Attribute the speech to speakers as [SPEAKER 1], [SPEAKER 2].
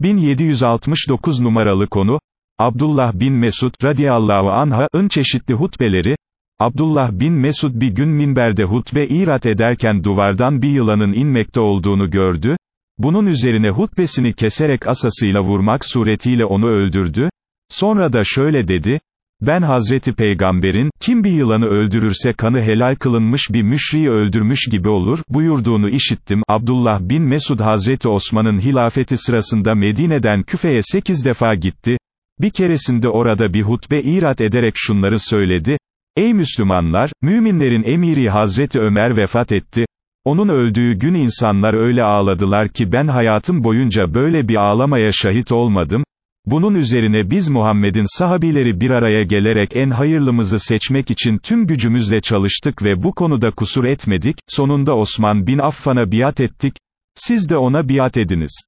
[SPEAKER 1] 1769 numaralı konu, Abdullah bin Mesud, radiyallahu anh'ın çeşitli hutbeleri, Abdullah bin Mesud bir gün minberde hutbe irat ederken duvardan bir yılanın inmekte olduğunu gördü, bunun üzerine hutbesini keserek asasıyla vurmak suretiyle onu öldürdü, sonra da şöyle dedi, ben Hazreti Peygamber'in, kim bir yılanı öldürürse kanı helal kılınmış bir müşriyi öldürmüş gibi olur, buyurduğunu işittim. Abdullah bin Mesud Hazreti Osman'ın hilafeti sırasında Medine'den Küfe'ye sekiz defa gitti. Bir keresinde orada bir hutbe irat ederek şunları söyledi. Ey Müslümanlar, müminlerin emiri Hazreti Ömer vefat etti. Onun öldüğü gün insanlar öyle ağladılar ki ben hayatım boyunca böyle bir ağlamaya şahit olmadım. Bunun üzerine biz Muhammed'in sahabileri bir araya gelerek en hayırlımızı seçmek için tüm gücümüzle çalıştık ve bu konuda kusur etmedik, sonunda Osman bin Affan'a biat ettik, siz de ona biat ediniz.